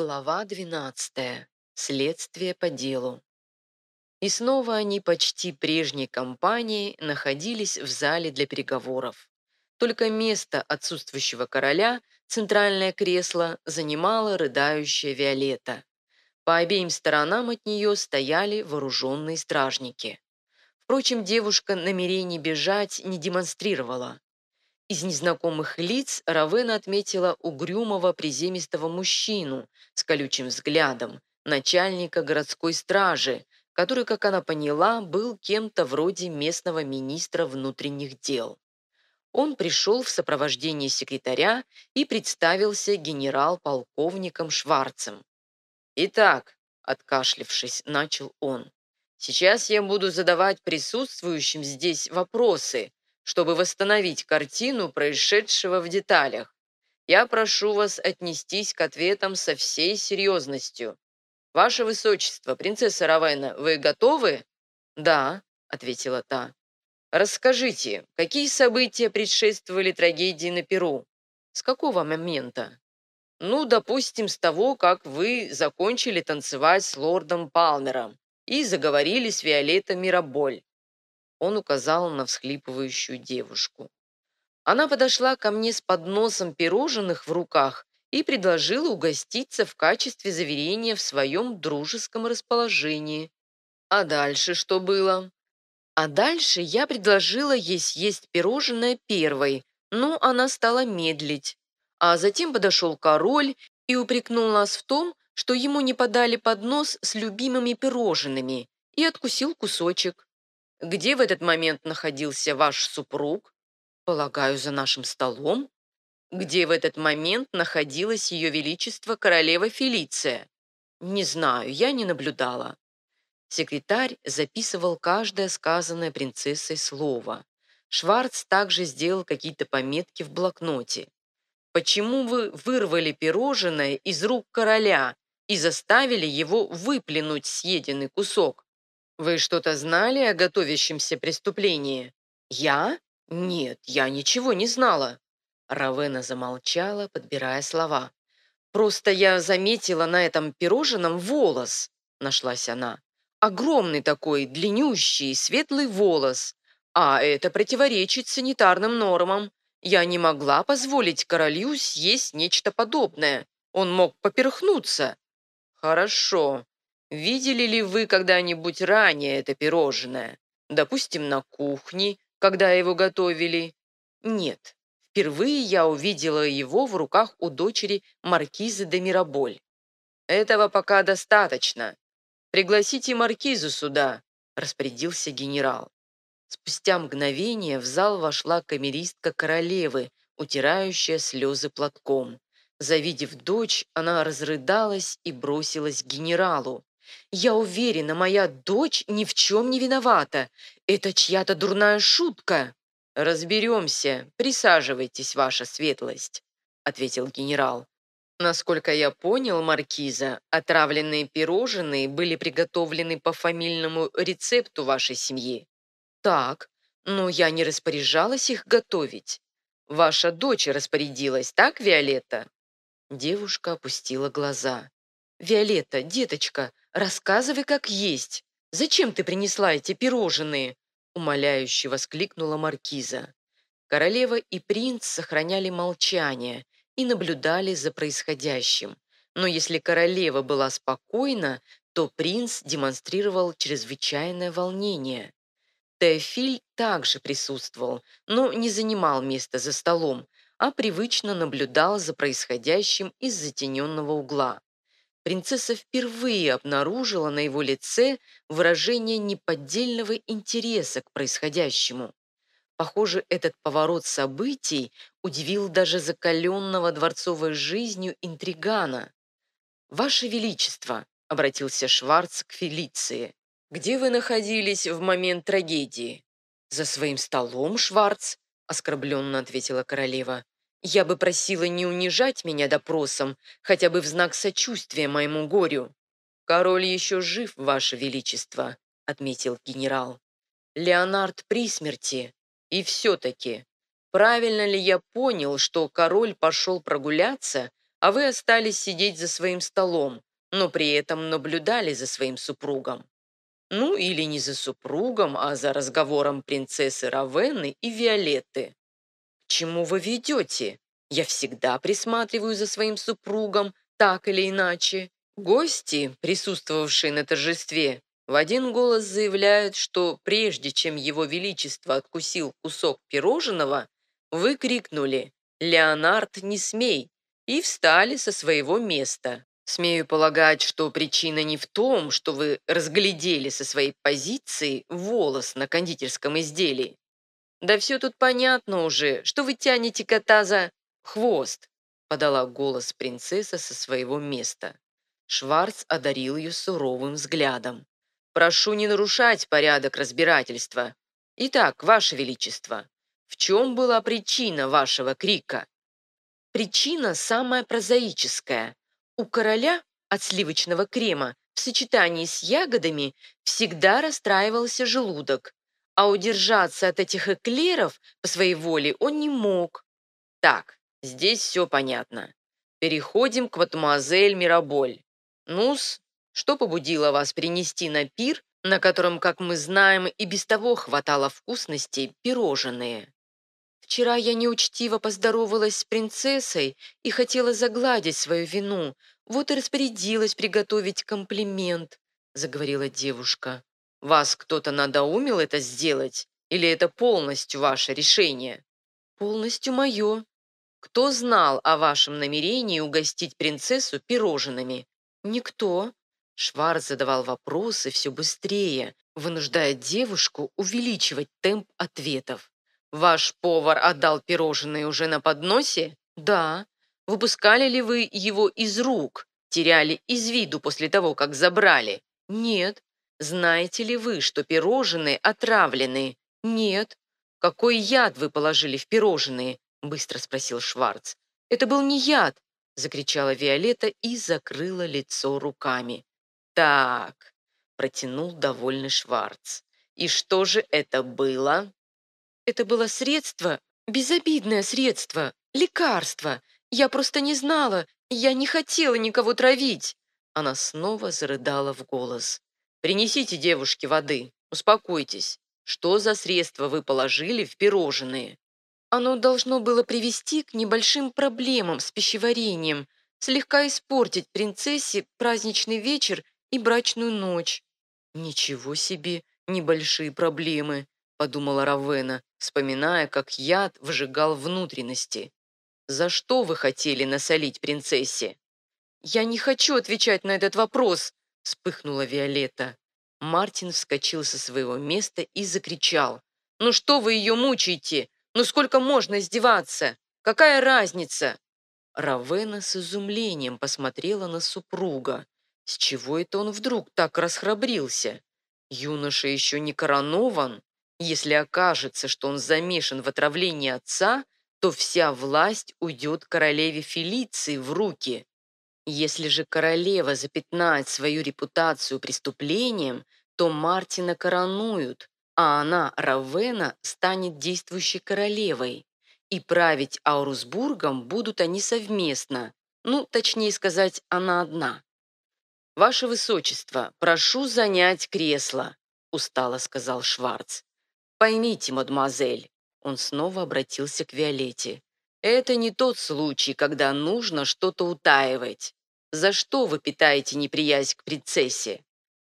Глава 12. Следствие по делу. И снова они почти прежней компанией находились в зале для переговоров. Только место отсутствующего короля, центральное кресло, занимала рыдающая Виолетта. По обеим сторонам от нее стояли вооруженные стражники. Впрочем, девушка намерений бежать не демонстрировала. Из незнакомых лиц Равена отметила угрюмого приземистого мужчину с колючим взглядом, начальника городской стражи, который, как она поняла, был кем-то вроде местного министра внутренних дел. Он пришел в сопровождении секретаря и представился генерал-полковником Шварцем. «Итак», — откашлившись, начал он, «сейчас я буду задавать присутствующим здесь вопросы, чтобы восстановить картину происшедшего в деталях. Я прошу вас отнестись к ответам со всей серьезностью. Ваше Высочество, принцесса Равена, вы готовы? Да, ответила та. Расскажите, какие события предшествовали трагедии на Перу? С какого момента? Ну, допустим, с того, как вы закончили танцевать с лордом Палмером и заговорили с Виолеттой Мираболь. Он указал на всхлипывающую девушку. Она подошла ко мне с подносом пирожных в руках и предложила угоститься в качестве заверения в своем дружеском расположении. А дальше что было? А дальше я предложила ей съесть пирожное первой, но она стала медлить. А затем подошел король и упрекнул нас в том, что ему не подали поднос с любимыми пирожными, и откусил кусочек. Где в этот момент находился ваш супруг? Полагаю, за нашим столом. Где в этот момент находилось ее величество королева Фелиция? Не знаю, я не наблюдала. Секретарь записывал каждое сказанное принцессой слово. Шварц также сделал какие-то пометки в блокноте. «Почему вы вырвали пирожное из рук короля и заставили его выплюнуть съеденный кусок?» «Вы что-то знали о готовящемся преступлении?» «Я? Нет, я ничего не знала». Равена замолчала, подбирая слова. «Просто я заметила на этом пирожном волос», — нашлась она. «Огромный такой, длиннющий, светлый волос. А это противоречит санитарным нормам. Я не могла позволить королю съесть нечто подобное. Он мог поперхнуться». «Хорошо», Видели ли вы когда-нибудь ранее это пирожное? Допустим, на кухне, когда его готовили? Нет. Впервые я увидела его в руках у дочери маркизы де Мираболь. Этого пока достаточно. Пригласите маркизу сюда, распорядился генерал. Спустя мгновение в зал вошла камеристка королевы, утирающая слезы платком. Завидев дочь, она разрыдалась и бросилась к генералу. Я уверена, моя дочь ни в чем не виновата. Это чья-то дурная шутка. Разберемся. Присаживайтесь, ваша светлость, ответил генерал. Насколько я понял, маркиза, отравленные пирожные были приготовлены по фамильному рецепту вашей семьи. Так, но я не распоряжалась их готовить. Ваша дочь распорядилась, так, Виолетта? Девушка опустила глаза. «Виолетта, деточка, рассказывай как есть. Зачем ты принесла эти пирожные?» умоляюще воскликнула маркиза. Королева и принц сохраняли молчание и наблюдали за происходящим. Но если королева была спокойна, то принц демонстрировал чрезвычайное волнение. Теофиль также присутствовал, но не занимал места за столом, а привычно наблюдал за происходящим из затененного угла принцесса впервые обнаружила на его лице выражение неподдельного интереса к происходящему. Похоже, этот поворот событий удивил даже закаленного дворцовой жизнью интригана. «Ваше Величество», — обратился Шварц к Фелиции, — «где вы находились в момент трагедии?» «За своим столом, Шварц», — оскорбленно ответила королева. Я бы просила не унижать меня допросом, хотя бы в знак сочувствия моему горю. Король еще жив, ваше величество, отметил генерал. Леонард при смерти. И все-таки, правильно ли я понял, что король пошел прогуляться, а вы остались сидеть за своим столом, но при этом наблюдали за своим супругом. Ну, или не за супругом, а за разговором принцессы Равенны и Виолетты. Чему вы ведете? Я всегда присматриваю за своим супругом, так или иначе. Гости, присутствовавшие на торжестве, в один голос заявляют, что прежде чем его величество откусил кусок пирожного, вы крикнули «Леонард, не смей!» и встали со своего места. Смею полагать, что причина не в том, что вы разглядели со своей позиции волос на кондитерском изделии. Да все тут понятно уже, что вы тянете кота за хвост, подала голос принцесса со своего места. Шварц одарил ее суровым взглядом. «Прошу не нарушать порядок разбирательства. Итак, Ваше Величество, в чем была причина вашего крика?» Причина самая прозаическая. У короля от сливочного крема в сочетании с ягодами всегда расстраивался желудок, а удержаться от этих эклеров по своей воле он не мог. Так, здесь все понятно. Переходим к мадемуазель Мираболь. Нус, что побудило вас принести на пир, на котором, как мы знаем, и без того хватало вкусностей, пирожные? Вчера я неучтиво поздоровалась с принцессой и хотела загладить свою вину, вот и распорядилась приготовить комплимент», — заговорила девушка. «Вас кто-то надоумил это сделать? Или это полностью ваше решение?» «Полностью мое. Кто знал о вашем намерении угостить принцессу пирожными?» «Никто». Шварц задавал вопросы все быстрее, вынуждая девушку увеличивать темп ответов. Ваш повар отдал пирожные уже на подносе? Да. Выпускали ли вы его из рук? Теряли из виду после того, как забрали? Нет. Знаете ли вы, что пирожные отравлены? Нет. Какой яд вы положили в пирожные? Быстро спросил Шварц. Это был не яд, закричала Виолетта и закрыла лицо руками. Так, протянул довольный Шварц. И что же это было? Это было средство, безобидное средство, лекарство. Я просто не знала, я не хотела никого травить. Она снова зарыдала в голос. «Принесите девушке воды, успокойтесь. Что за средство вы положили в пирожные?» Оно должно было привести к небольшим проблемам с пищеварением, слегка испортить принцессе праздничный вечер и брачную ночь. «Ничего себе, небольшие проблемы!» подумала Равена, вспоминая, как яд выжигал внутренности. «За что вы хотели насолить принцессе?» «Я не хочу отвечать на этот вопрос», — вспыхнула Виолетта. Мартин вскочил со своего места и закричал. «Ну что вы ее мучаете? Ну сколько можно издеваться? Какая разница?» Равена с изумлением посмотрела на супруга. С чего это он вдруг так расхрабрился? Юноша еще не коронован? Если окажется, что он замешан в отравлении отца, то вся власть уйдет королеве Фелиции в руки. Если же королева запятнает свою репутацию преступлением, то Мартина коронуют, а она, Равена, станет действующей королевой. И править Аурусбургом будут они совместно, ну, точнее сказать, она одна. «Ваше Высочество, прошу занять кресло», – устало сказал Шварц. «Поймите, мадемуазель», он снова обратился к Виолетте. «Это не тот случай, когда нужно что-то утаивать. За что вы питаете неприязнь к принцессе?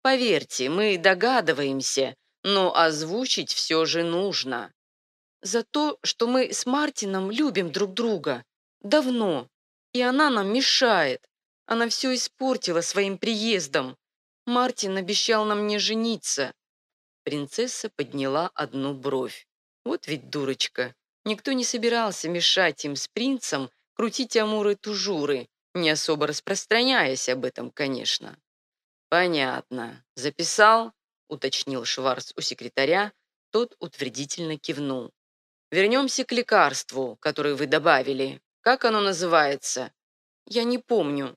Поверьте, мы догадываемся, но озвучить все же нужно. За то, что мы с Мартином любим друг друга. Давно. И она нам мешает. Она все испортила своим приездом. Мартин обещал нам не жениться. Принцесса подняла одну бровь. Вот ведь дурочка. Никто не собирался мешать им с принцем крутить амуры-тужуры, не особо распространяясь об этом, конечно. «Понятно. Записал?» — уточнил Шварц у секретаря. Тот утвердительно кивнул. «Вернемся к лекарству, которое вы добавили. Как оно называется?» «Я не помню».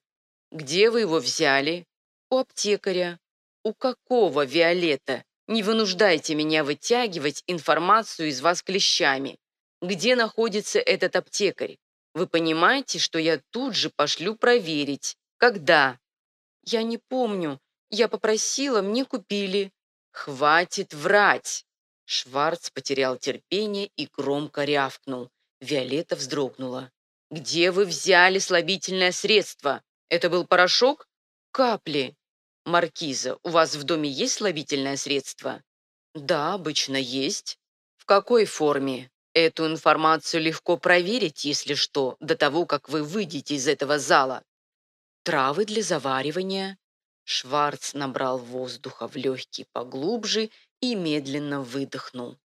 «Где вы его взяли?» «У аптекаря». «У какого Виолетта?» Не вынуждайте меня вытягивать информацию из вас клещами. Где находится этот аптекарь? Вы понимаете, что я тут же пошлю проверить. Когда? Я не помню. Я попросила, мне купили. Хватит врать. Шварц потерял терпение и громко рявкнул. Виолетта вздрогнула. «Где вы взяли слабительное средство? Это был порошок? Капли. Маркиза, у вас в доме есть слабительное средство? Да, обычно есть. В какой форме? Эту информацию легко проверить, если что, до того, как вы выйдете из этого зала. Травы для заваривания. Шварц набрал воздуха в легкие поглубже и медленно выдохнул.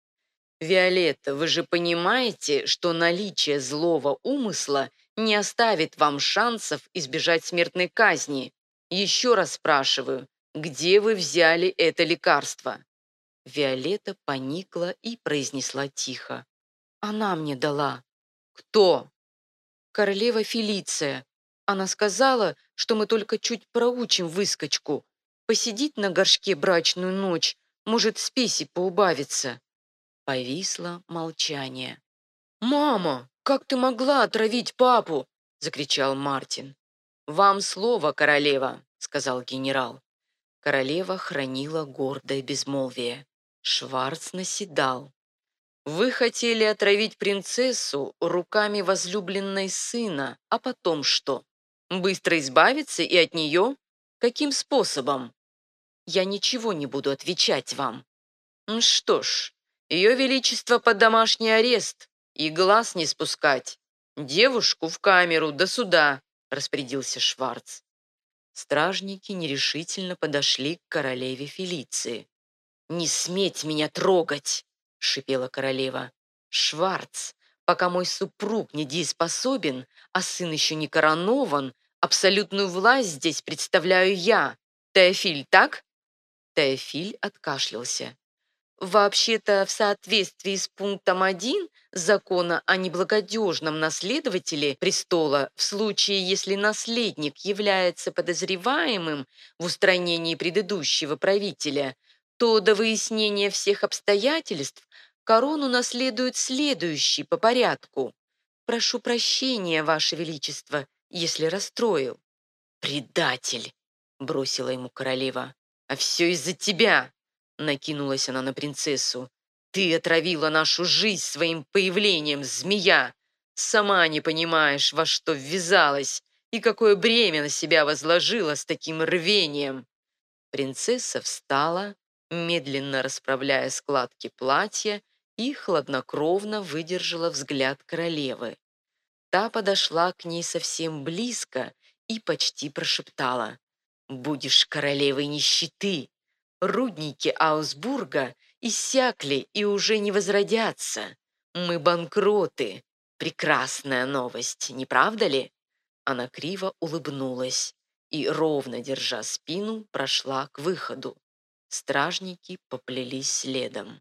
«Виолетта, вы же понимаете, что наличие злого умысла не оставит вам шансов избежать смертной казни. Еще раз спрашиваю, где вы взяли это лекарство?» Виолетта поникла и произнесла тихо. «Она мне дала». «Кто?» «Королева Фелиция. Она сказала, что мы только чуть проучим выскочку. Посидит на горшке брачную ночь, может, спеси поубавится». Повисло молчание. «Мама, как ты могла отравить папу?» – закричал Мартин. «Вам слово, королева», – сказал генерал. Королева хранила гордое безмолвие. Шварц наседал. «Вы хотели отравить принцессу руками возлюбленной сына, а потом что? Быстро избавиться и от нее? Каким способом?» «Я ничего не буду отвечать вам». «Что ж, ее Величество под домашний арест и глаз не спускать. Девушку в камеру до суда, распорядился Шварц. Стражники нерешительно подошли к королеве Фелиции. «Не сметь меня трогать!» — шипела королева. «Шварц, пока мой супруг недееспособен, а сын еще не коронован, абсолютную власть здесь представляю я. Теофиль, так?» Теофиль откашлялся. Вообще-то, в соответствии с пунктом 1 закона о неблагодежном наследователе престола, в случае, если наследник является подозреваемым в устранении предыдущего правителя, то до выяснения всех обстоятельств корону наследует следующий по порядку. Прошу прощения, Ваше Величество, если расстроил. «Предатель!» – бросила ему королева. «А все из-за тебя!» Накинулась она на принцессу. «Ты отравила нашу жизнь своим появлением, змея! Сама не понимаешь, во что ввязалась и какое бремя на себя возложила с таким рвением!» Принцесса встала, медленно расправляя складки платья, и хладнокровно выдержала взгляд королевы. Та подошла к ней совсем близко и почти прошептала. «Будешь королевой нищеты, Рудники Аусбурга иссякли и уже не возродятся. Мы банкроты. Прекрасная новость, не правда ли?» Она криво улыбнулась и, ровно держа спину, прошла к выходу. Стражники поплелись следом.